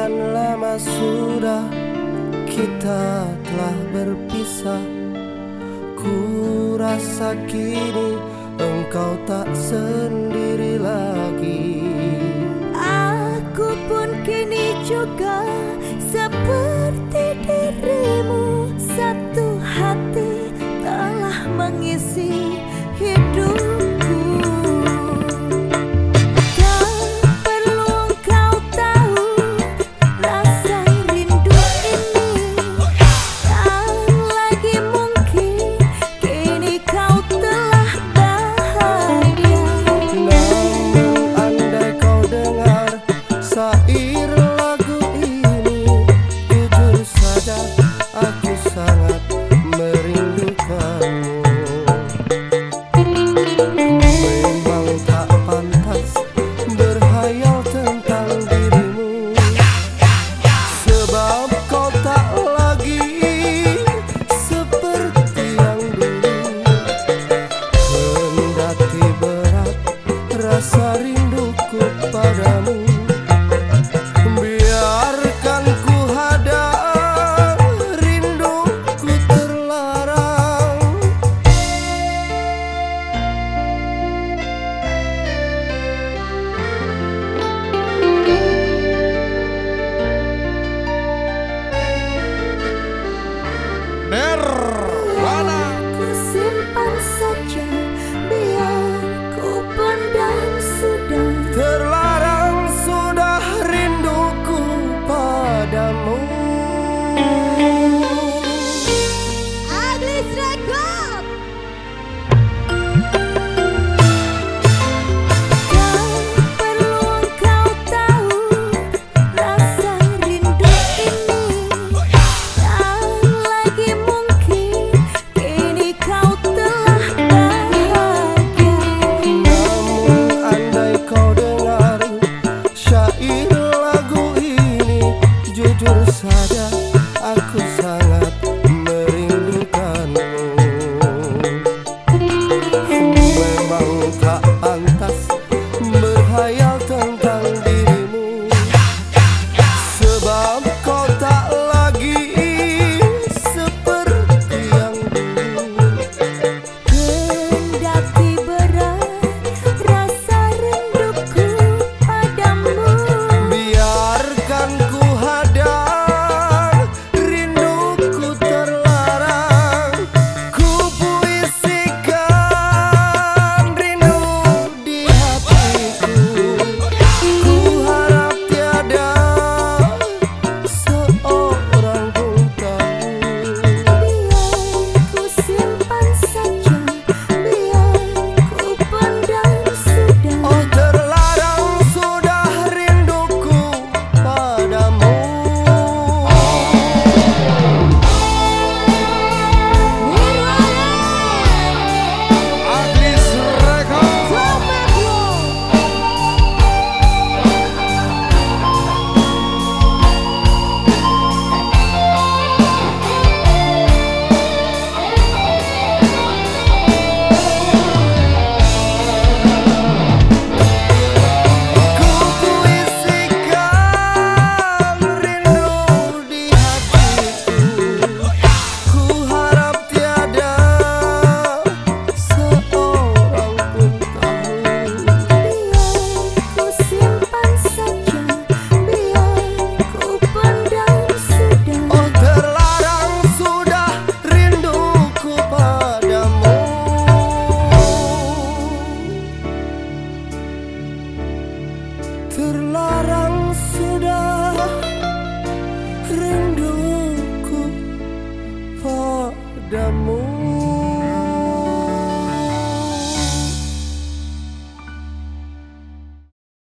Sekian lama sudah kita telah berpisah. Ku rasa kini engkau tak sendiri lagi. Aku pun kini juga Memang tak pantas berhayal tentang dirimu. Sebab kau tak lagi seperti yang dulu. Kendati perro. terlarang sudah rinduku padamu.